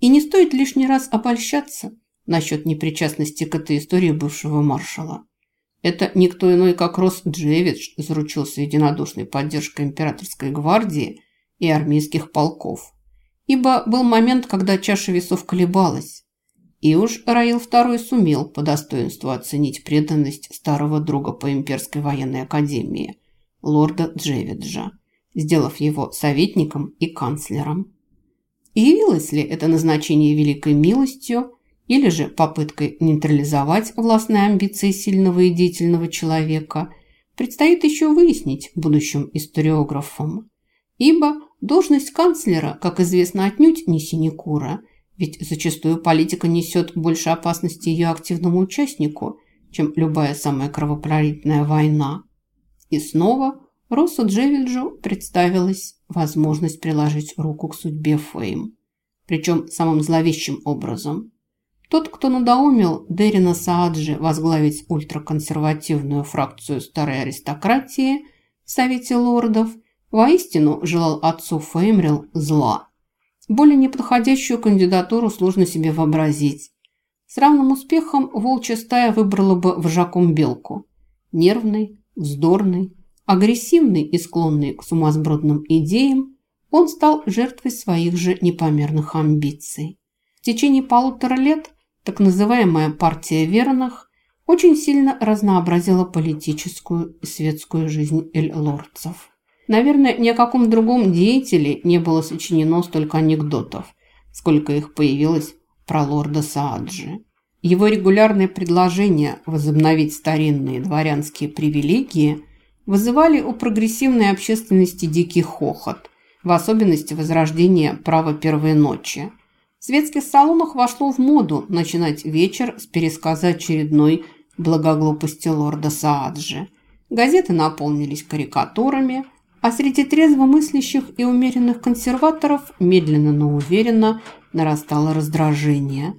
И не стоит лишний раз обольщаться насчет непричастности к этой истории бывшего маршала. Это никто иной, как Рос Джевидж, заручился единодушной поддержкой императорской гвардии и армейских полков. Ибо был момент, когда чаша весов колебалась. И уж Раил II сумел по достоинству оценить преданность старого друга по имперской военной академии, лорда Джевиджа, сделав его советником и канцлером. Явилось ли это назначение великой милостью или же попыткой нейтрализовать властные амбиции сильного и деятельного человека, предстоит еще выяснить будущим историографам. Ибо должность канцлера, как известно, отнюдь не синекура, ведь зачастую политика несет больше опасности ее активному участнику, чем любая самая кровопролитная война. И снова Россу Джевиджу представилась возможность приложить руку к судьбе Фейм. Причем самым зловещим образом – тот, кто надоумил Дерина Сааджи возглавить ультраконсервативную фракцию старой аристократии в Совете лордов, воистину желал отцу Феймрил зла. Более неподходящую кандидатуру сложно себе вообразить. С равным успехом волчья стая выбрала бы вожаком белку. Нервный, вздорный, агрессивный и склонный к сумасбродным идеям, он стал жертвой своих же непомерных амбиций. В течение полутора лет так называемая партия верных очень сильно разнообразила политическую и светскую жизнь эль-лордцев. Наверное, ни о каком другом деятеле не было сочинено столько анекдотов, сколько их появилось про лорда Сааджи. Его регулярные предложения возобновить старинные дворянские привилегии вызывали у прогрессивной общественности дикий хохот, в особенности возрождение права первой ночи – в светских салонах вошло в моду начинать вечер с пересказа очередной благоглупости лорда Сааджи. Газеты наполнились карикатурами, а среди трезвомыслящих и умеренных консерваторов медленно, но уверенно нарастало раздражение,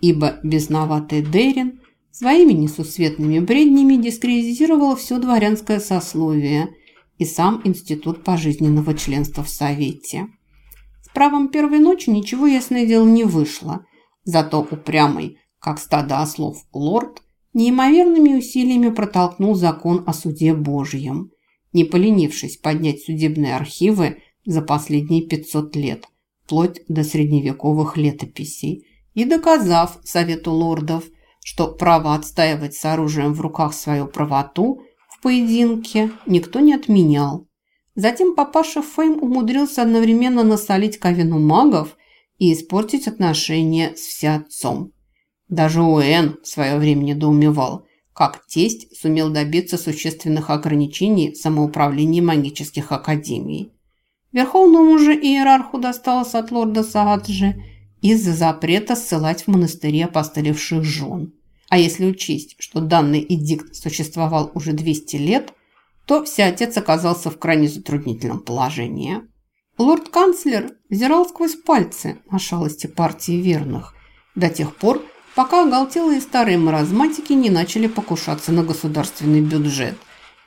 ибо безноватый Дерин своими несусветными бреднями дискредитировал все дворянское сословие и сам институт пожизненного членства в Совете правом первой ночи ничего, ясное дело, не вышло. Зато упрямый, как стадо ослов, лорд неимоверными усилиями протолкнул закон о суде Божьем, не поленившись поднять судебные архивы за последние 500 лет, вплоть до средневековых летописей, и доказав Совету лордов, что право отстаивать с оружием в руках свою правоту в поединке никто не отменял. Затем папаша Фейм умудрился одновременно насолить Кавину магов и испортить отношения с всеотцом. Даже Уэн в свое время недоумевал, как тесть сумел добиться существенных ограничений в самоуправлении магических академий. Верховному же иерарху досталось от лорда Сааджи из-за запрета ссылать в монастыри опостылевших жен. А если учесть, что данный эдикт существовал уже 200 лет – то всеотец оказался в крайне затруднительном положении. Лорд-канцлер взирал сквозь пальцы на шалости партии верных до тех пор, пока оголтелые старые маразматики не начали покушаться на государственный бюджет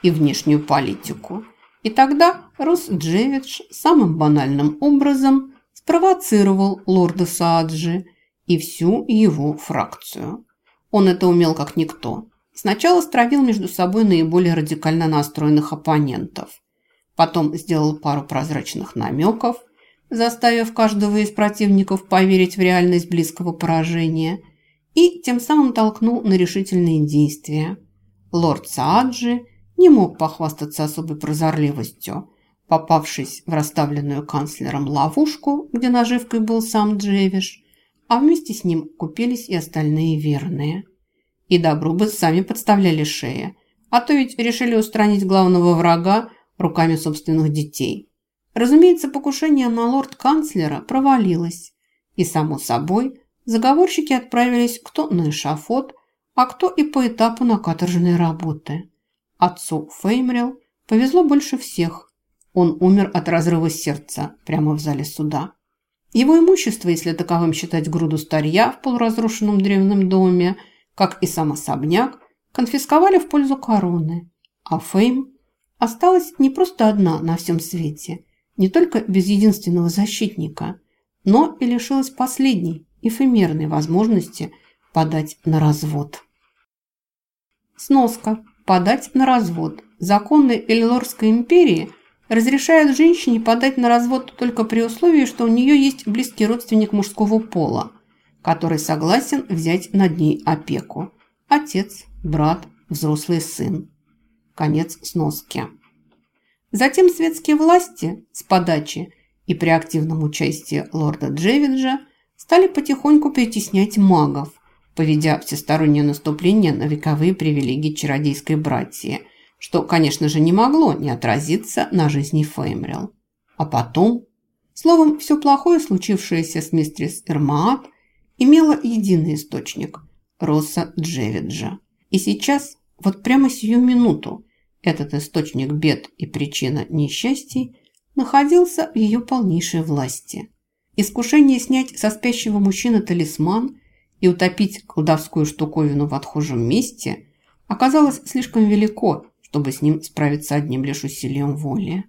и внешнюю политику. И тогда Рос Джевидж самым банальным образом спровоцировал лорда Сааджи и всю его фракцию. Он это умел как никто – Сначала стравил между собой наиболее радикально настроенных оппонентов. Потом сделал пару прозрачных намеков, заставив каждого из противников поверить в реальность близкого поражения и тем самым толкнул на решительные действия. Лорд Сааджи не мог похвастаться особой прозорливостью, попавшись в расставленную канцлером ловушку, где наживкой был сам Джевиш, а вместе с ним купились и остальные верные – и добру бы сами подставляли шеи. А то ведь решили устранить главного врага руками собственных детей. Разумеется, покушение на лорд-канцлера провалилось. И, само собой, заговорщики отправились кто на эшафот, а кто и по этапу на каторжные работы. Отцу Феймрил повезло больше всех. Он умер от разрыва сердца прямо в зале суда. Его имущество, если таковым считать груду старья в полуразрушенном древнем доме – как и сам особняк, конфисковали в пользу короны, а Фейм осталась не просто одна на всем свете, не только без единственного защитника, но и лишилась последней, эфемерной возможности подать на развод. Сноска. Подать на развод. Законы Эллорской империи разрешают женщине подать на развод только при условии, что у нее есть близкий родственник мужского пола, который согласен взять над ней опеку. Отец, брат, взрослый сын. Конец сноски. Затем светские власти с подачи и при активном участии лорда Джевиджа стали потихоньку притеснять магов, поведя всестороннее наступление на вековые привилегии чародейской братьи, что, конечно же, не могло не отразиться на жизни Феймрил. А потом, словом, все плохое, случившееся с мистерис Эрмаат, имело единый источник – Росса Джевиджа. И сейчас, вот прямо сию минуту, этот источник бед и причина несчастий находился в ее полнейшей власти. Искушение снять со спящего мужчины талисман и утопить колдовскую штуковину в отхожем месте оказалось слишком велико, чтобы с ним справиться одним лишь усилием воли.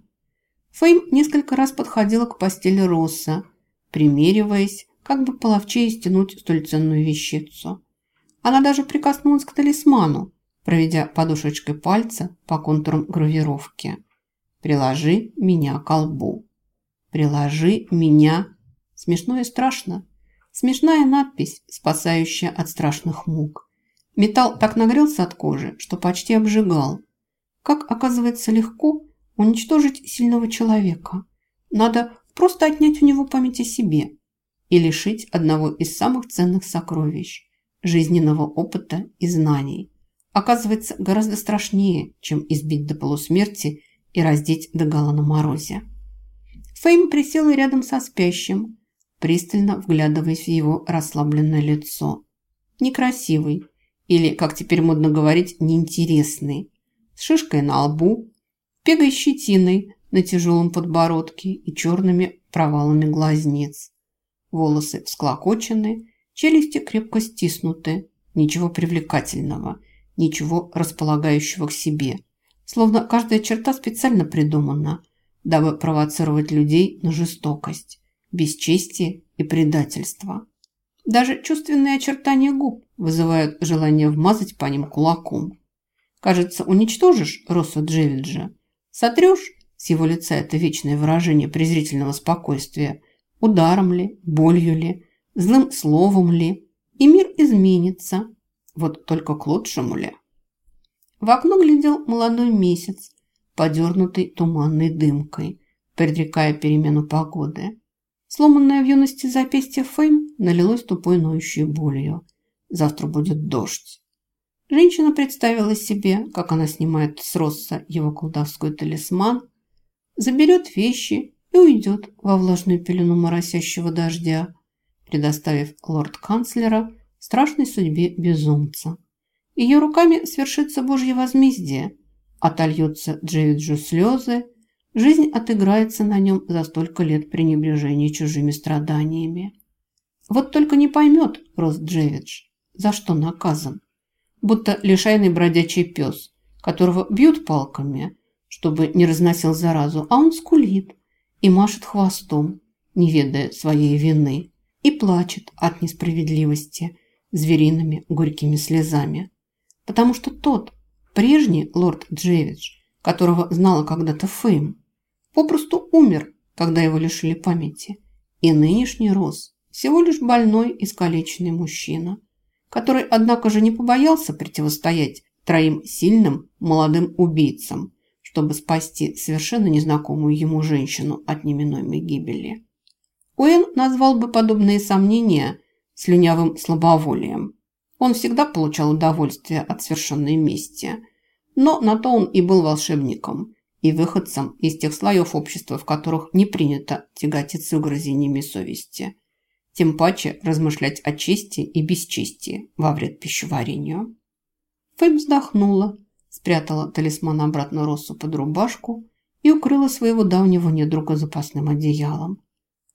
Фейм несколько раз подходила к постели Росса, примериваясь, как бы половчее стянуть столь ценную вещицу. Она даже прикоснулась к талисману, проведя подушечкой пальца по контурам гравировки. «Приложи меня к лбу». «Приложи меня...» Смешно и страшно. Смешная надпись, спасающая от страшных мук. Металл так нагрелся от кожи, что почти обжигал. Как оказывается легко уничтожить сильного человека. Надо просто отнять у него память о себе и лишить одного из самых ценных сокровищ – жизненного опыта и знаний – оказывается гораздо страшнее, чем избить до полусмерти и раздеть догола на морозе. Фейм присела рядом со спящим, пристально вглядываясь в его расслабленное лицо. Некрасивый, или, как теперь модно говорить, неинтересный, с шишкой на лбу, пегой щетиной на тяжелом подбородке и черными провалами глазниц. Волосы всклокочены, челюсти крепко стиснуты, ничего привлекательного – ничего располагающего к себе. Словно каждая черта специально придумана, дабы провоцировать людей на жестокость, бесчестие и предательство. Даже чувственные очертания губ вызывают желание вмазать по ним кулаком. Кажется, уничтожишь Росса Джевиджа, сотрешь с его лица это вечное выражение презрительного спокойствия, ударом ли, болью ли, злым словом ли, и мир изменится, вот только к лучшему ли? В окно глядел молодой месяц, подернутый туманной дымкой, предрекая перемену погоды. Сломанное в юности запястье Фейм налилось тупой ноющей болью. Завтра будет дождь. Женщина представила себе, как она снимает с Росса его колдовской талисман, заберет вещи и уйдет во влажную пелену моросящего дождя, предоставив лорд-канцлера страшной судьбе безумца. Ее руками свершится Божье возмездие, отольются Джевиджу слезы, жизнь отыграется на нем за столько лет пренебрежения чужими страданиями. Вот только не поймет Рост Джевидж, за что наказан. Будто лишайный бродячий пес, которого бьют палками, чтобы не разносил заразу, а он скулит и машет хвостом, не ведая своей вины, и плачет от несправедливости – звериными горькими слезами. Потому что тот, прежний лорд Джевидж, которого знала когда-то Фейм, попросту умер, когда его лишили памяти. И нынешний Рос всего лишь больной, искалеченный мужчина, который, однако же, не побоялся противостоять троим сильным молодым убийцам, чтобы спасти совершенно незнакомую ему женщину от неминуемой гибели. Уэн назвал бы подобные сомнения слюнявым слабоволием. Он всегда получал удовольствие от совершенной мести. Но на то он и был волшебником и выходцем из тех слоев общества, в которых не принято тяготиться угрызениями совести. Тем паче размышлять о чести и бесчестии во вред пищеварению. Фэйм вздохнула, спрятала талисман обратно Россу под рубашку и укрыла своего давнего недруга запасным одеялом.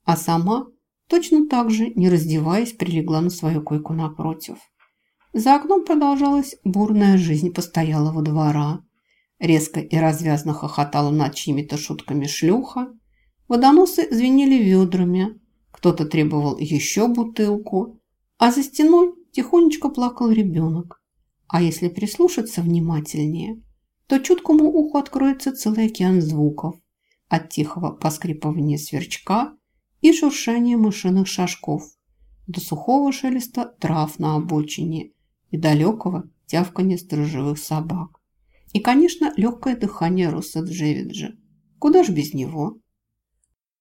А сама точно так же, не раздеваясь, прилегла на свою койку напротив. За окном продолжалась бурная жизнь постоялого двора. Резко и развязно хохотала над чьими-то шутками шлюха. Водоносы звенели ведрами. Кто-то требовал еще бутылку, а за стеной тихонечко плакал ребенок. А если прислушаться внимательнее, то чуткому уху откроется целый океан звуков от тихого поскрипывания сверчка и шуршания мышиных шажков до сухого шелеста трав на обочине и далекого тявканья сторожевых собак. И, конечно, легкое дыхание Росса Джевиджа. Куда ж без него?